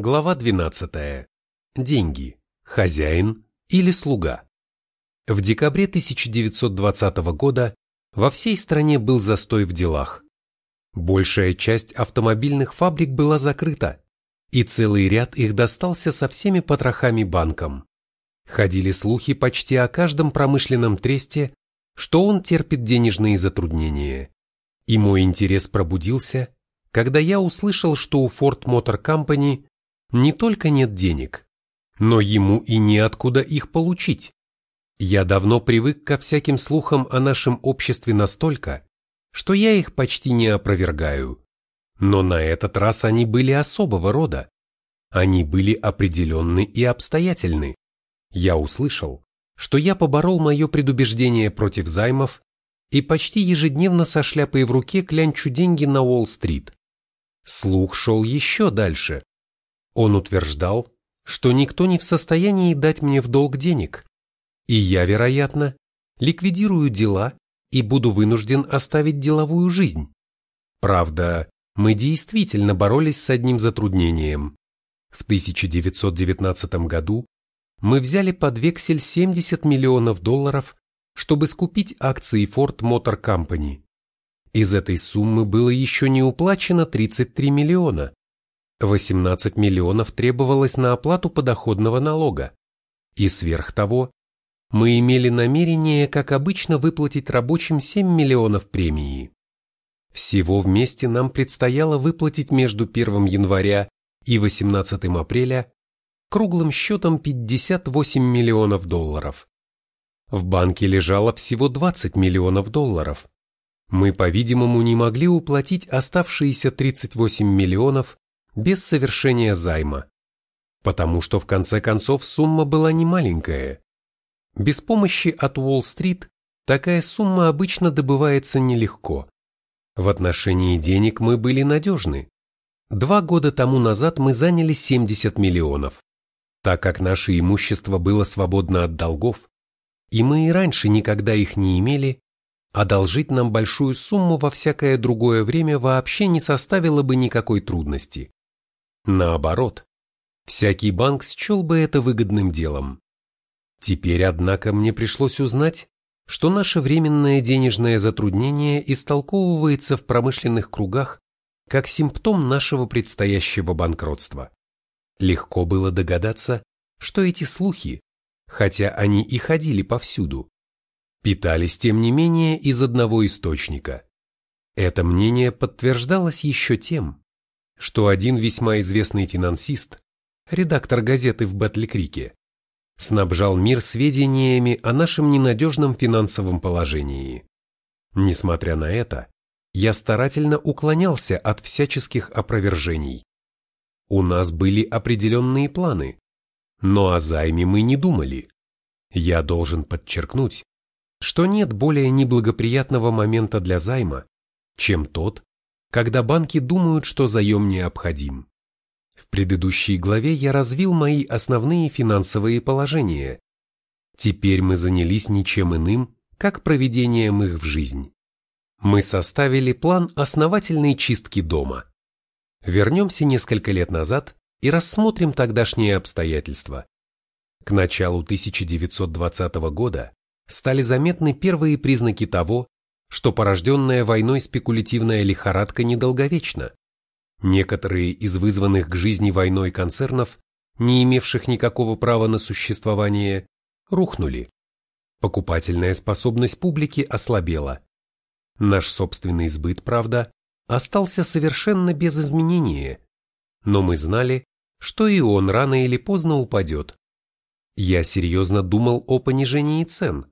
Глава 12. Деньги. Хозяин или слуга. В декабре 1920 года во всей стране был застой в делах. Большая часть автомобильных фабрик была закрыта, и целый ряд их достался со всеми потрохами банкам. Ходили слухи почти о каждом промышленном тресте, что он терпит денежные затруднения. И мой интерес пробудился, когда я услышал, что у Ford Motor Company не только нет денег, но ему и неоткуда их получить. Я давно привык ко всяким слухам о нашем обществе настолько, что я их почти не опровергаю. Но на этот раз они были особого рода. Они были определенны и обстоятельны. Я услышал, что я поборол мое предубеждение против займов и почти ежедневно со шляпой в руке клянчу деньги на Уолл-стрит. Слух шел еще дальше. Он утверждал, что никто не в состоянии дать мне в долг денег, и я, вероятно, ликвидирую дела и буду вынужден оставить деловую жизнь. Правда, мы действительно боролись с одним затруднением. В 1919 году мы взяли под вексель 70 миллионов долларов, чтобы скупить акции Ford Motor Company. Из этой суммы было еще не уплачено 33 миллиона. 18 миллионов требовалось на оплату подоходного налога. И сверх того, мы имели намерение, как обычно, выплатить рабочим 7 миллионов премии. Всего вместе нам предстояло выплатить между 1 января и 18 апреля круглым счетом 58 миллионов долларов. В банке лежало всего 20 миллионов долларов. Мы, по-видимому, не могли уплатить оставшиеся 38 миллионов без совершения займа, потому что в конце концов сумма была немаленькая. Без помощи от Уолл-стрит такая сумма обычно добывается нелегко. В отношении денег мы были надежны. Два года тому назад мы заняли 70 миллионов. Так как наше имущество было свободно от долгов, и мы и раньше никогда их не имели, одолжить нам большую сумму во всякое другое время вообще не составило бы никакой трудности. Наоборот, всякий банк счел бы это выгодным делом. Теперь, однако, мне пришлось узнать, что наше временное денежное затруднение истолковывается в промышленных кругах как симптом нашего предстоящего банкротства. Легко было догадаться, что эти слухи, хотя они и ходили повсюду, питались тем не менее из одного источника. Это мнение подтверждалось еще тем, что один весьма известный финансист, редактор газеты в Бетли-Крике, снабжал мир сведениями о нашем ненадежном финансовом положении. Несмотря на это, я старательно уклонялся от всяческих опровержений. У нас были определенные планы, но о займе мы не думали. Я должен подчеркнуть, что нет более неблагоприятного момента для займа, чем тот, когда банки думают, что заем необходим. В предыдущей главе я развил мои основные финансовые положения. Теперь мы занялись ничем иным, как проведением их в жизнь. Мы составили план основательной чистки дома. Вернемся несколько лет назад и рассмотрим тогдашние обстоятельства. К началу 1920 года стали заметны первые признаки того, что порожденная войной спекулятивная лихорадка недолговечна. Некоторые из вызванных к жизни войной концернов, не имевших никакого права на существование, рухнули. Покупательная способность публики ослабела. Наш собственный сбыт, правда, остался совершенно без изменения, но мы знали, что и он рано или поздно упадет. Я серьезно думал о понижении цен,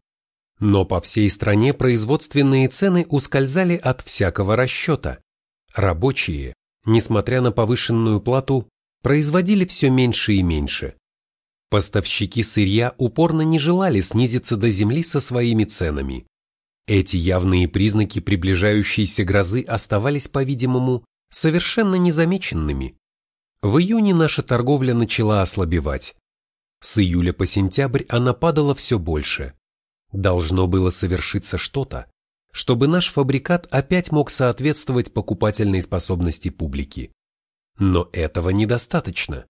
но по всей стране производственные цены ускользали от всякого расчета. Рабочие, несмотря на повышенную плату, производили все меньше и меньше. Поставщики сырья упорно не желали снизиться до земли со своими ценами. Эти явные признаки приближающейся грозы оставались, по-видимому, совершенно незамеченными. В июне наша торговля начала ослабевать. С июля по сентябрь она падала все больше. Должно было совершиться что-то, чтобы наш фабрикат опять мог соответствовать покупательной способности публики. Но этого недостаточно.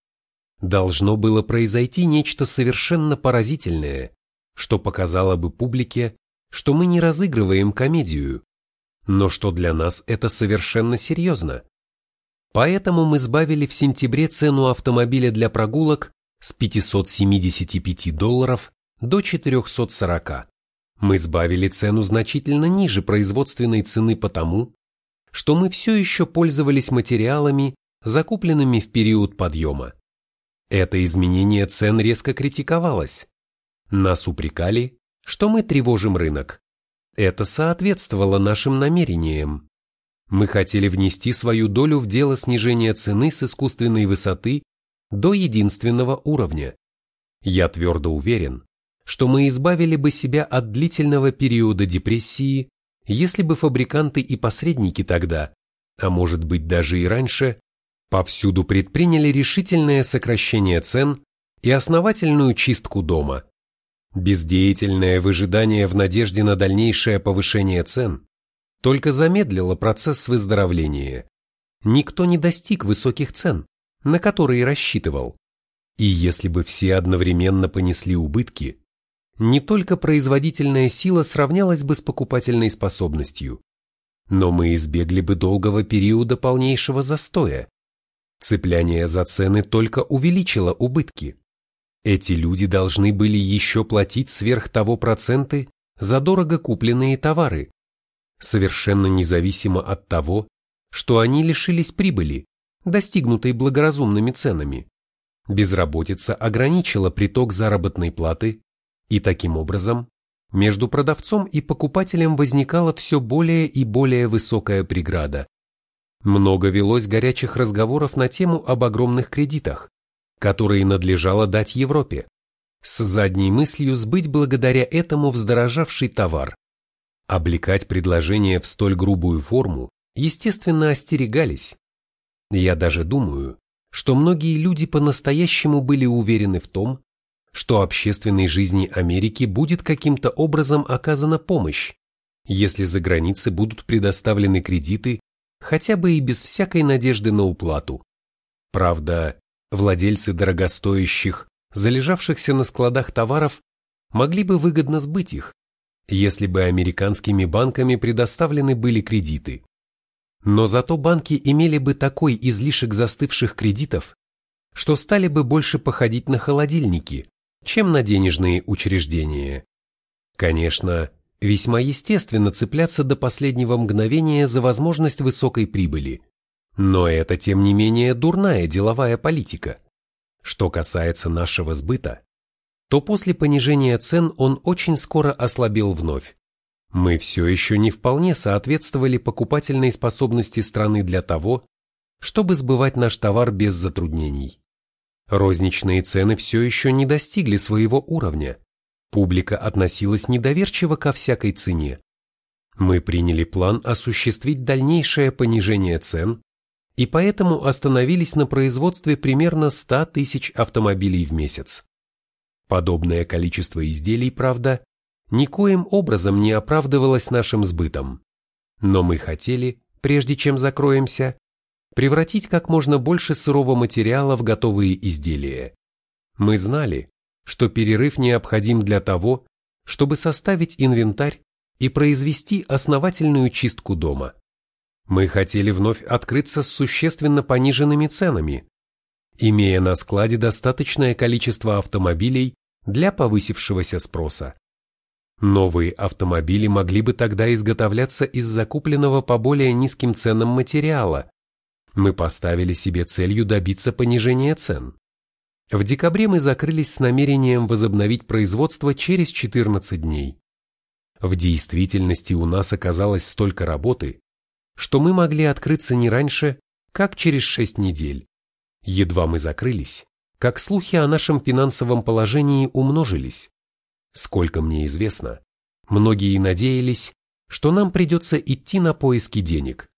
должно было произойти нечто совершенно поразительное, что показало бы публике, что мы не разыгрываем комедию, но что для нас это совершенно серьезно. Поэтому мы сбавили в сентябре цену автомобиля для прогулок с 575 долларов до 440. Мы сбавили цену значительно ниже производственной цены потому, что мы все еще пользовались материалами, закупленными в период подъема. Это изменение цен резко критиковалось. Нас упрекали, что мы тревожим рынок. Это соответствовало нашим намерениям. Мы хотели внести свою долю в дело снижения цены с искусственной высоты до единственного уровня. Я твердо уверен, что мы избавили бы себя от длительного периода депрессии, если бы фабриканты и посредники тогда, а может быть даже и раньше, повсюду предприняли решительное сокращение цен и основательную чистку дома. Бездеятельное выжидание в надежде на дальнейшее повышение цен только замедлило процесс выздоровления. Никто не достиг высоких цен, на которые рассчитывал. И если бы все одновременно понесли убытки, не только производительная сила сравнялась бы с покупательной способностью, но мы избегли бы долгого периода полнейшего застоя. Цепляние за цены только увеличило убытки. Эти люди должны были еще платить сверх того проценты за дорого купленные товары, совершенно независимо от того, что они лишились прибыли, достигнутой благоразумными ценами. Безработица ограничила приток заработной платы, и таким образом между продавцом и покупателем возникала все более и более высокая преграда. Много велось горячих разговоров на тему об огромных кредитах, которые надлежало дать Европе, с задней мыслью сбыть благодаря этому вздорожавший товар. Облекать предложение в столь грубую форму, естественно, остерегались. Я даже думаю, что многие люди по-настоящему были уверены в том, что общественной жизни Америки будет каким-то образом оказана помощь, если за границей будут предоставлены кредиты хотя бы и без всякой надежды на уплату. Правда, владельцы дорогостоящих, залежавшихся на складах товаров, могли бы выгодно сбыть их, если бы американскими банками предоставлены были кредиты. Но зато банки имели бы такой излишек застывших кредитов, что стали бы больше походить на холодильники, чем на денежные учреждения. Конечно, весьма естественно цепляться до последнего мгновения за возможность высокой прибыли, но это тем не менее дурная деловая политика. Что касается нашего сбыта, то после понижения цен он очень скоро ослабел вновь. Мы все еще не вполне соответствовали покупательной способности страны для того, чтобы сбывать наш товар без затруднений. Розничные цены все еще не достигли своего уровня. Публика относилась недоверчиво ко всякой цене. Мы приняли план осуществить дальнейшее понижение цен и поэтому остановились на производстве примерно 100 тысяч автомобилей в месяц. Подобное количество изделий, правда, никоим образом не оправдывалось нашим сбытом. Но мы хотели, прежде чем закроемся, превратить как можно больше сырого материала в готовые изделия. Мы знали, что перерыв необходим для того, чтобы составить инвентарь и произвести основательную чистку дома. Мы хотели вновь открыться с существенно пониженными ценами, имея на складе достаточное количество автомобилей для повысившегося спроса. Новые автомобили могли бы тогда изготовляться из закупленного по более низким ценам материала, мы поставили себе целью добиться понижения цен. В декабре мы закрылись с намерением возобновить производство через 14 дней. В действительности у нас оказалось столько работы, что мы могли открыться не раньше, как через 6 недель. Едва мы закрылись, как слухи о нашем финансовом положении умножились. Сколько мне известно, многие надеялись, что нам придется идти на поиски денег.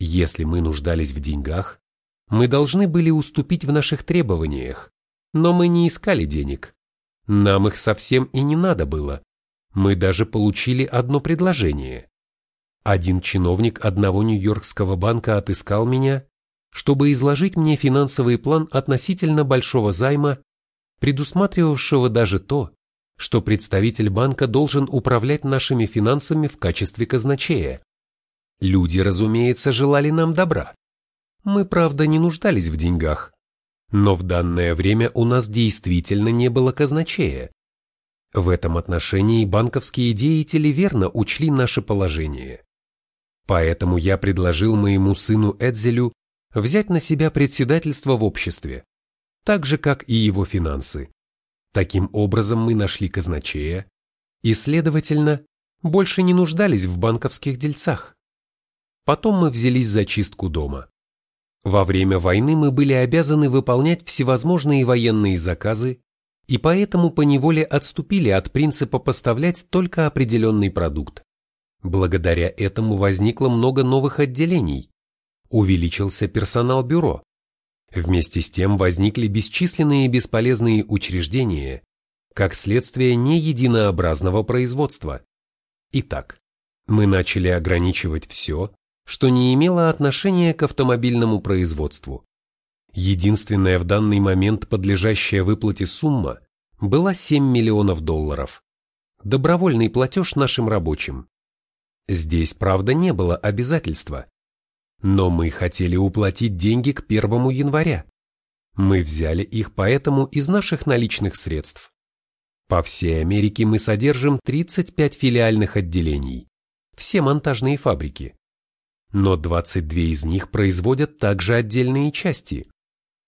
Если мы нуждались в деньгах, мы должны были уступить в наших требованиях, но мы не искали денег. Нам их совсем и не надо было. Мы даже получили одно предложение. Один чиновник одного нью-йоркского банка отыскал меня чтобы изложить мне финансовый план относительно большого займа, предусматривавшего даже то, что представитель банка должен управлять нашими финансами в качестве казначея. Люди, разумеется, желали нам добра. Мы, правда, не нуждались в деньгах, но в данное время у нас действительно не было казначея. В этом отношении банковские деятели верно учли наше положение. Поэтому я предложил моему сыну Эдзелю взять на себя председательство в обществе, так же, как и его финансы. Таким образом мы нашли казначея и, следовательно, больше не нуждались в банковских дельцах. Потом мы взялись за чистку дома. Во время войны мы были обязаны выполнять всевозможные военные заказы и поэтому поневоле отступили от принципа поставлять только определенный продукт. Благодаря этому возникло много новых отделений, увеличился персонал бюро. Вместе с тем возникли бесчисленные бесполезные учреждения, как следствие неединообразного производства. Итак, мы начали ограничивать все, что не имело отношения к автомобильному производству. Единственная в данный момент подлежащая выплате сумма была 7 миллионов долларов. Добровольный платеж нашим рабочим. Здесь, правда, не было обязательства. Но мы хотели уплатить деньги к 1 января. Мы взяли их поэтому из наших наличных средств. По всей Америке мы содержим 35 филиальных отделений. Все монтажные фабрики но 22 из них производят также отдельные части.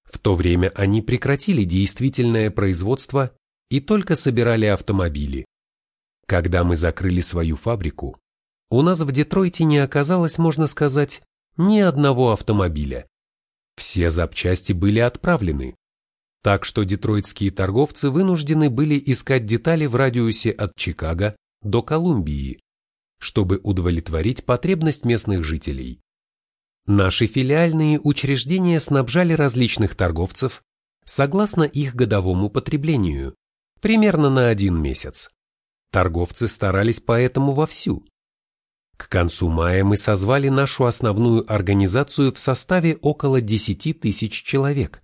В то время они прекратили действительное производство и только собирали автомобили. Когда мы закрыли свою фабрику, у нас в Детройте не оказалось, можно сказать, ни одного автомобиля. Все запчасти были отправлены, так что детройтские торговцы вынуждены были искать детали в радиусе от Чикаго до Колумбии, чтобы удовлетворить потребность местных жителей. Наши филиальные учреждения снабжали различных торговцев согласно их годовому потреблению, примерно на один месяц. Торговцы старались поэтому вовсю. К концу мая мы созвали нашу основную организацию в составе около 10 тысяч человек,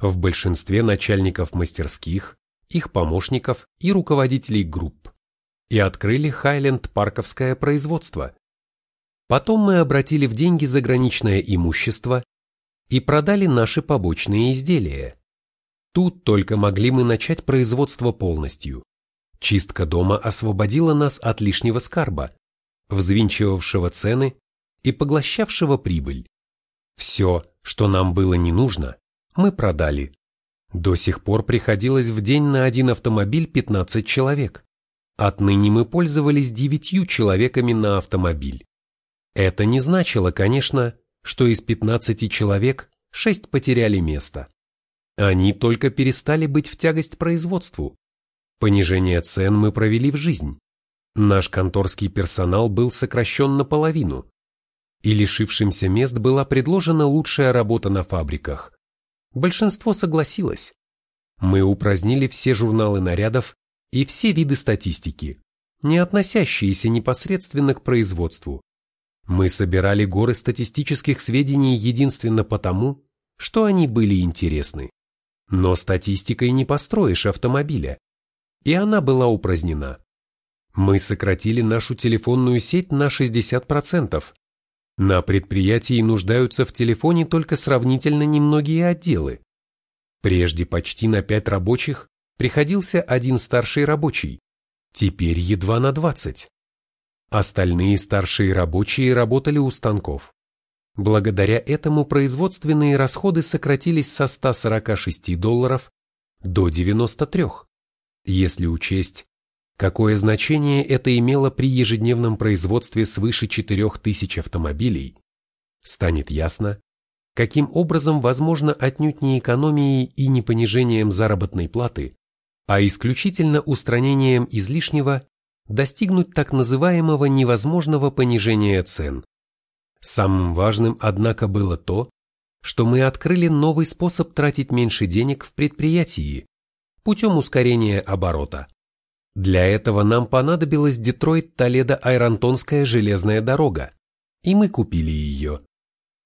в большинстве начальников мастерских, их помощников и руководителей групп и открыли Хайленд-парковское производство. Потом мы обратили в деньги заграничное имущество и продали наши побочные изделия. Тут только могли мы начать производство полностью. Чистка дома освободила нас от лишнего скарба, взвинчивавшего цены и поглощавшего прибыль. Все, что нам было не нужно, мы продали. До сих пор приходилось в день на один автомобиль 15 человек. Отныне мы пользовались девятью человеками на автомобиль. Это не значило, конечно, что из 15 человек шесть потеряли место. Они только перестали быть в тягость производству. Понижение цен мы провели в жизнь. Наш конторский персонал был сокращен наполовину. И лишившимся мест была предложена лучшая работа на фабриках. Большинство согласилось. Мы упразднили все журналы нарядов и все виды статистики, не относящиеся непосредственно к производству. Мы собирали горы статистических сведений единственно потому, что они были интересны. Но статистикой не построишь автомобиля, и она была упразднена. Мы сократили нашу телефонную сеть на 60%. На предприятии нуждаются в телефоне только сравнительно немногие отделы. Прежде почти на 5 рабочих приходился один старший рабочий, теперь едва на 20. Остальные старшие рабочие работали у станков. Благодаря этому производственные расходы сократились со 146 долларов до 93, если учесть, какое значение это имело при ежедневном производстве свыше 4000 автомобилей, станет ясно, каким образом возможно отнюдь не экономией и не понижением заработной платы а исключительно устранением излишнего достигнуть так называемого невозможного понижения цен. Самым важным, однако, было то, что мы открыли новый способ тратить меньше денег в предприятии путем ускорения оборота. Для этого нам понадобилась Детройт-Толедо-Айронтонская железная дорога, и мы купили ее.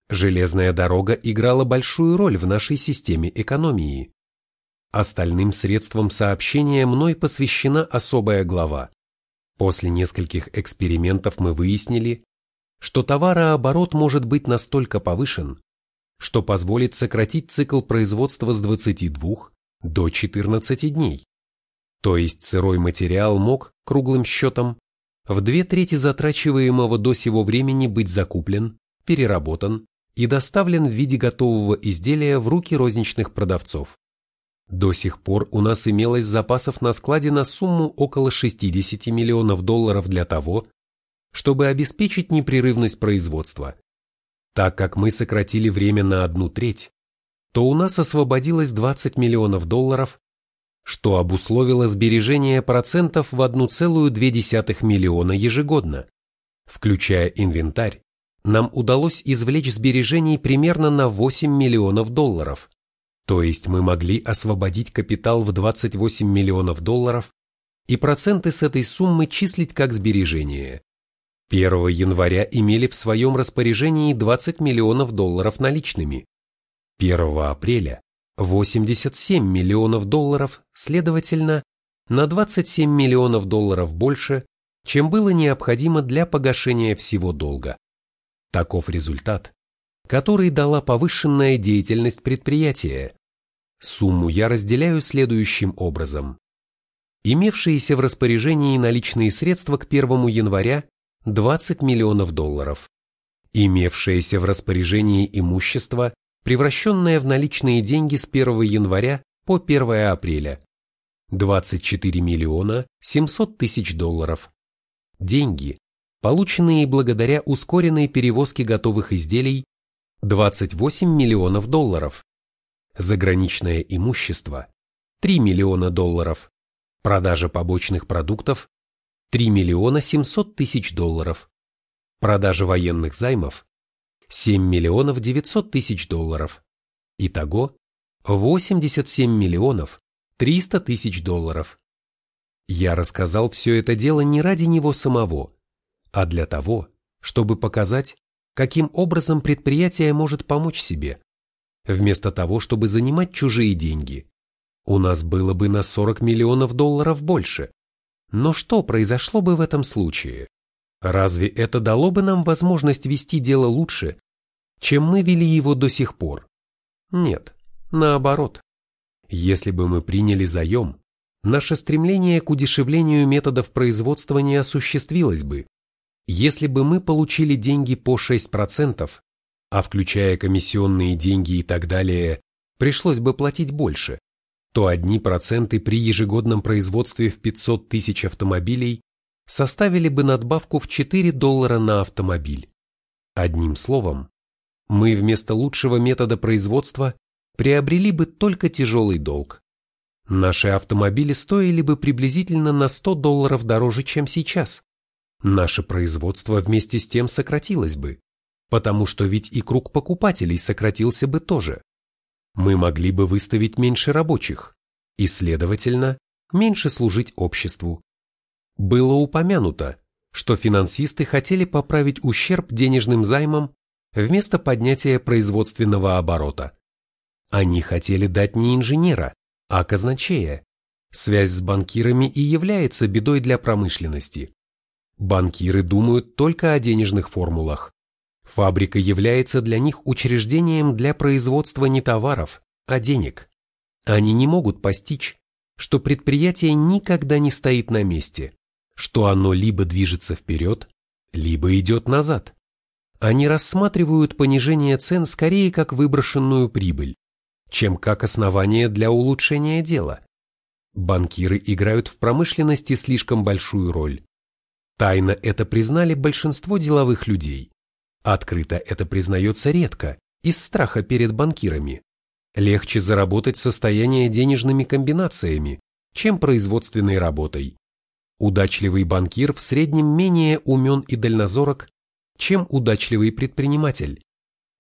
Железная дорога играла большую роль в нашей системе экономии. Остальным средствам сообщения мной посвящена особая глава. После нескольких экспериментов мы выяснили, что товарооборот может быть настолько повышен, что позволит сократить цикл производства с 22 до 14 дней. То есть сырой материал мог, круглым счетом, в две трети затрачиваемого до сего времени быть закуплен, переработан и доставлен в виде готового изделия в руки розничных продавцов. До сих пор у нас имелось запасов на складе на сумму около 60 миллионов долларов для того, чтобы обеспечить непрерывность производства. Так как мы сократили время на одну треть, то у нас освободилось 20 миллионов долларов, что обусловило сбережение процентов в 1,2 миллиона ежегодно. Включая инвентарь, нам удалось извлечь сбережений примерно на 8 миллионов долларов. То есть мы могли освободить капитал в 28 миллионов долларов и проценты с этой суммы числить как сбережения. 1 января имели в своем распоряжении 20 миллионов долларов наличными. 1 апреля 87 миллионов долларов, следовательно, на 27 миллионов долларов больше, чем было необходимо для погашения всего долга. Таков результат, который дала повышенная деятельность предприятия. Сумму я разделяю следующим образом. Имевшиеся в распоряжении наличные средства к 1 января 20 миллионов долларов. Имевшееся в распоряжении имущество, превращенное в наличные деньги с 1 января по 1 апреля 24 миллиона 700 тысяч долларов. Деньги, полученные благодаря ускоренной перевозке готовых изделий 28 миллионов долларов, заграничное имущество 3 миллиона долларов, продажа побочных продуктов 3 миллиона 700 тысяч долларов, продажа военных займов 7 миллионов 900 тысяч долларов, итого 87 миллионов 300 тысяч долларов. Я рассказал все это дело не ради него самого, а для того, чтобы показать, каким образом предприятие может помочь себе, вместо того, чтобы занимать чужие деньги. У нас было бы на 40 миллионов долларов больше. Но что произошло бы в этом случае? Разве это дало бы нам возможность вести дело лучше, чем мы вели его до сих пор? Нет, наоборот. Если бы мы приняли заем, наше стремление к удешевлению методов производства не осуществилось бы, если бы мы получили деньги по 6%, а включая комиссионные деньги и так далее, пришлось бы платить больше, то одни проценты при ежегодном производстве в 500 тысяч автомобилей составили бы надбавку в 4 доллара на автомобиль. Одним словом, мы вместо лучшего метода производства приобрели бы только тяжелый долг. Наши автомобили стоили бы приблизительно на 100 долларов дороже, чем сейчас, наше производство вместе с тем сократилось бы, потому что ведь и круг покупателей сократился бы тоже. Мы могли бы выставить меньше рабочих и, следовательно, меньше служить обществу. Было упомянуто, что финансисты хотели поправить ущерб денежным займам вместо поднятия производственного оборота. Они хотели дать не инженера, а казначея. Связь с банкирами и является бедой для промышленности. Банкиры думают только о денежных формулах. Фабрика является для них учреждением для производства не товаров, а денег. Они не могут постичь, что предприятие никогда не стоит на месте, что оно либо движется вперед, либо идет назад. Они рассматривают понижение цен скорее как выброшенную прибыль, чем как основание для улучшения дела. Банкиры играют в промышленности слишком большую роль. Тайно это признали большинство деловых людей. Открыто это признается редко, из страха перед банкирами. Легче заработать состояние денежными комбинациями, чем производственной работой. Удачливый банкир в среднем менее умен и дальнозорок, чем удачливый предприниматель.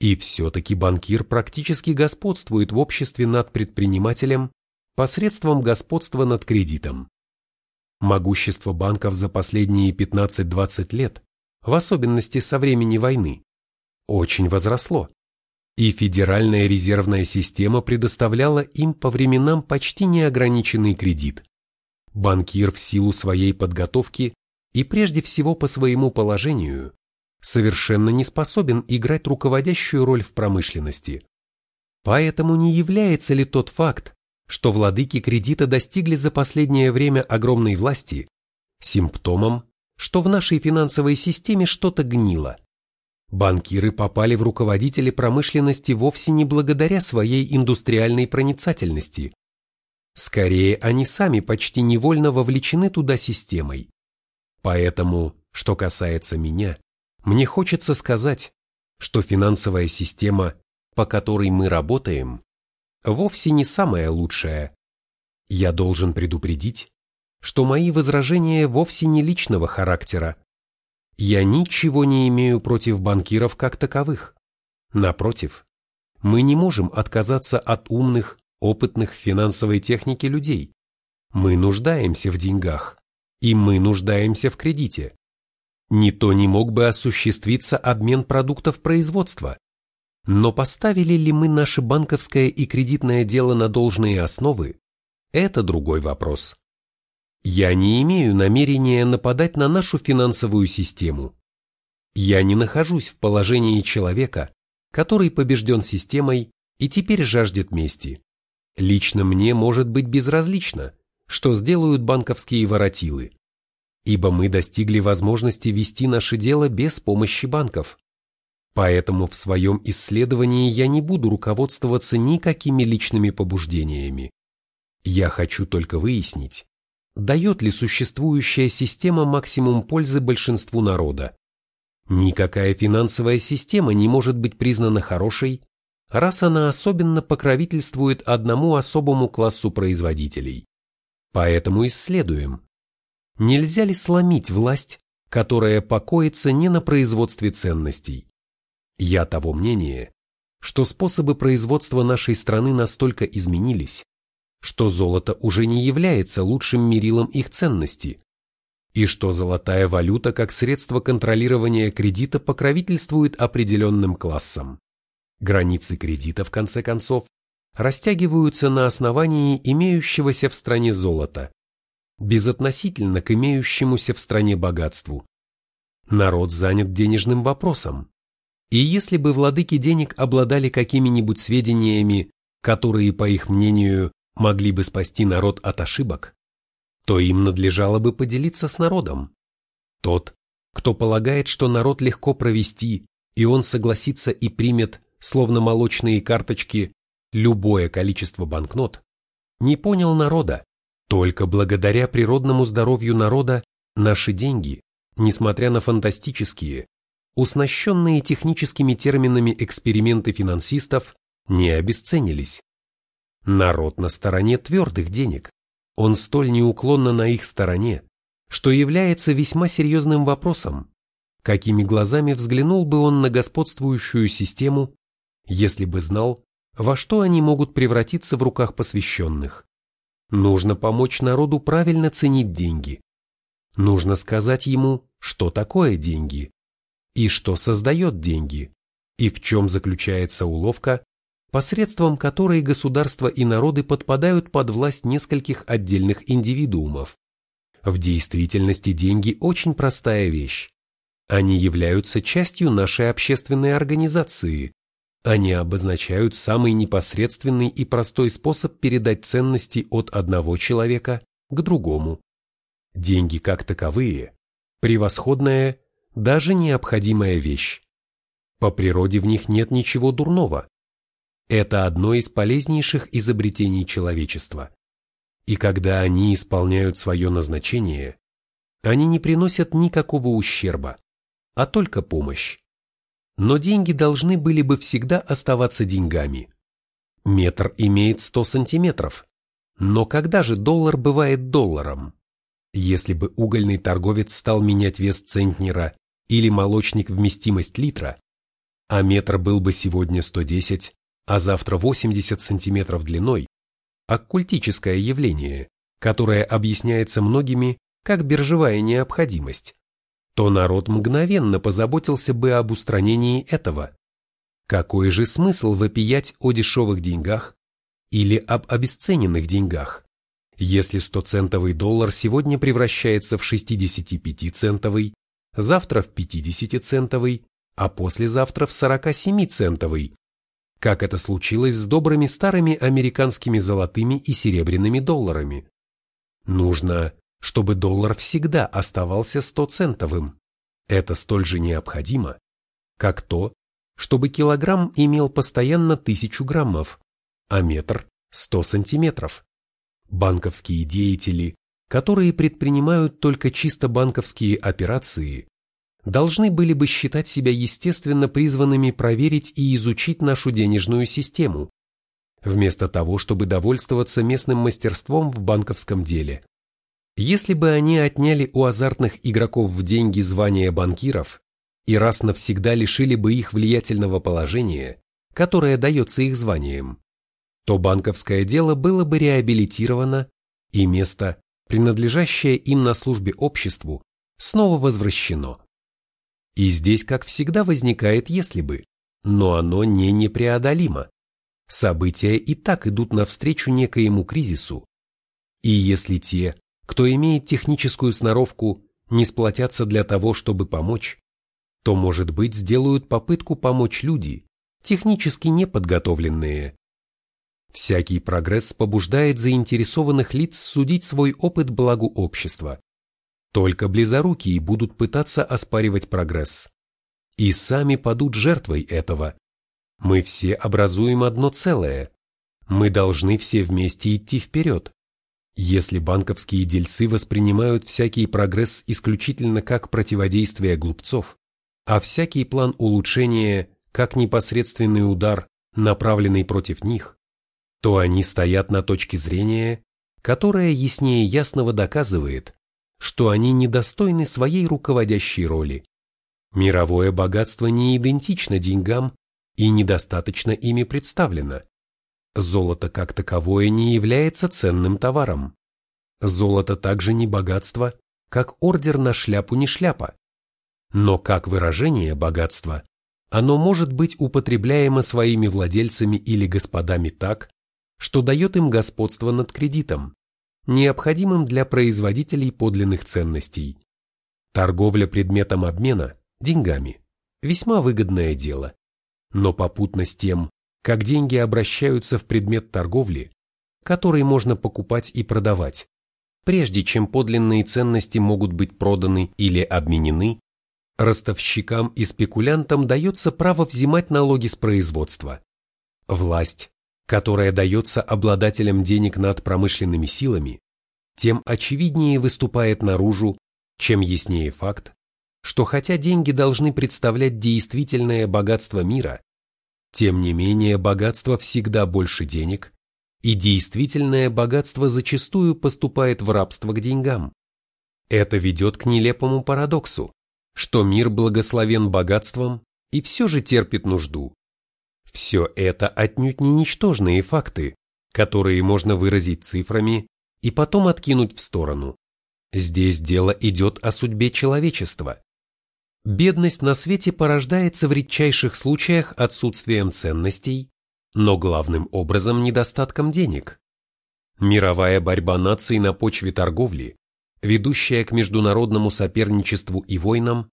И все-таки банкир практически господствует в обществе над предпринимателем посредством господства над кредитом. Могущество банков за последние 15-20 лет, в особенности со времени войны, очень возросло. И Федеральная резервная система предоставляла им по временам почти неограниченный кредит. Банкир в силу своей подготовки и прежде всего по своему положению совершенно не способен играть руководящую роль в промышленности. Поэтому не является ли тот факт, что владыки кредита достигли за последнее время огромной власти, симптомом, что в нашей финансовой системе что-то гнило? Банкиры попали в руководители промышленности вовсе не благодаря своей индустриальной проницательности. Скорее, они сами почти невольно вовлечены туда системой. Поэтому, что касается меня, мне хочется сказать, что финансовая система, по которой мы работаем, вовсе не самая лучшая. Я должен предупредить, что мои возражения вовсе не личного характера. Я ничего не имею против банкиров как таковых. Напротив, мы не можем отказаться от умных, опытных в финансовой технике людей. Мы нуждаемся в деньгах и мы нуждаемся в кредите. Не то не мог бы осуществиться обмен продуктов производства. Но поставили ли мы наше банковское и кредитное дело на должные основы, это другой вопрос. Я не имею намерения нападать на нашу финансовую систему. Я не нахожусь в положении человека, который побежден системой и теперь жаждет мести. Лично мне может быть безразлично, что сделают банковские воротилы, ибо мы достигли возможности вести наше дело без помощи банков. Поэтому в своем исследовании я не буду руководствоваться никакими личными побуждениями. Я хочу только выяснить, дает ли существующая система максимум пользы большинству народа. Никакая финансовая система не может быть признана хорошей, раз она особенно покровительствует одному особому классу производителей. Поэтому исследуем, нельзя ли сломить власть, которая покоится не на производстве ценностей. Я того мнения, что способы производства нашей страны настолько изменились, что золото уже не является лучшим мерилом их ценности, и что золотая валюта как средство контролирования кредита покровительствует определенным классам. Границы кредита, в конце концов, растягиваются на основании имеющегося в стране золота, безотносительно к имеющемуся в стране богатству. Народ занят денежным вопросом. И если бы владыки денег обладали какими-нибудь сведениями, которые, по их мнению, могли бы спасти народ от ошибок, то им надлежало бы поделиться с народом. Тот, кто полагает, что народ легко провести, и он согласится и примет, словно молочные карточки, любое количество банкнот, не понял народа. Только благодаря природному здоровью народа наши деньги, несмотря на фантастические, уснащенные техническими терминами эксперименты финансистов, не обесценились. Народ на стороне твердых денег. Он столь неуклонно на их стороне, что является весьма серьезным вопросом, какими глазами взглянул бы он на господствующую систему, если бы знал, во что они могут превратиться в руках посвященных. Нужно помочь народу правильно ценить деньги. Нужно сказать ему, что такое деньги, и что создает деньги, и в чем заключается уловка, посредством которой государства и народы подпадают под власть нескольких отдельных индивидуумов. В действительности деньги очень простая вещь. Они являются частью нашей общественной организации, они обозначают самый непосредственный и простой способ передать ценности от одного человека к другому. Деньги как таковые – превосходная, даже необходимая вещь. По природе в них нет ничего дурного. Это одно из полезнейших изобретений человечества. И когда они исполняют свое назначение, они не приносят никакого ущерба, а только помощь но деньги должны были бы всегда оставаться деньгами. Метр имеет 100 сантиметров, но когда же доллар бывает долларом? Если бы угольный торговец стал менять вес центнера или молочник вместимость литра, а метр был бы сегодня 110, а завтра 80 сантиметров длиной, оккультическое явление, которое объясняется многими как биржевая необходимость, то народ мгновенно позаботился бы об устранении этого. Какой же смысл вопиять о дешевых деньгах или об обесцененных деньгах, если 100-центовый доллар сегодня превращается в 65-центовый, завтра в 50-центовый, а послезавтра в 47-центовый, как это случилось с добрыми старыми американскими золотыми и серебряными долларами. Нужно, чтобы доллар всегда оставался 100-центовым. Это столь же необходимо, как то, чтобы килограмм имел постоянно 1000 граммов, а метр – 100 сантиметров. Банковские деятели, которые предпринимают только чисто банковские операции, должны были бы считать себя естественно призванными проверить и изучить нашу денежную систему, вместо того, чтобы довольствоваться местным мастерством в банковском деле. Если бы они отняли у азартных игроков в деньги звания банкиров и раз навсегда лишили бы их влиятельного положения, которое дается их званием, то банковское дело было бы реабилитировано и место, принадлежащее им на службе обществу, снова возвращено. И здесь, как всегда, возникает «если бы», но оно не непреодолимо. События и так идут навстречу некоему кризису. И если те, кто имеет техническую сноровку, не сплотятся для того, чтобы помочь, то, может быть, сделают попытку помочь люди, технически неподготовленные. Всякий прогресс побуждает заинтересованных лиц судить свой опыт благу общества. Только близорукие будут пытаться оспаривать прогресс. И сами падут жертвой этого. Мы все образуем одно целое. Мы должны все вместе идти вперед. Если банковские дельцы воспринимают всякий прогресс исключительно как противодействие глупцов, а всякий план улучшения как непосредственный удар, направленный против них, то они стоят на точке зрения, которая яснее ясного доказывает, что они недостойны своей руководящей роли. Мировое богатство не идентично деньгам и недостаточно ими представлено. Золото как таковое не является ценным товаром. Золото также не богатство, как ордер на шляпу не шляпа. Но как выражение богатства, оно может быть употребляемо своими владельцами или господами так, что дает им господство над кредитом, необходимым для производителей подлинных ценностей. Торговля предметом обмена, деньгами, весьма выгодное дело. Но попутно с тем, как деньги обращаются в предмет торговли, который можно покупать и продавать, прежде чем подлинные ценности могут быть проданы или обменены, ростовщикам и спекулянтам дается право взимать налоги с производства. Власть, которая дается обладателям денег над промышленными силами, тем очевиднее выступает наружу, чем яснее факт, что хотя деньги должны представлять действительное богатство мира, тем не менее, богатство всегда больше денег, и действительное богатство зачастую поступает в рабство к деньгам. Это ведет к нелепому парадоксу, что мир благословен богатством и все же терпит нужду. Все это отнюдь не ничтожные факты, которые можно выразить цифрами и потом откинуть в сторону. Здесь дело идет о судьбе человечества, Бедность на свете порождается в редчайших случаях отсутствием ценностей, но главным образом недостатком денег. Мировая борьба наций на почве торговли, ведущая к международному соперничеству и войнам,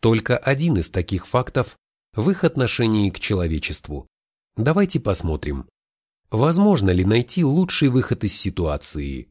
только один из таких фактов в их отношении к человечеству. Давайте посмотрим, возможно ли найти лучший выход из ситуации.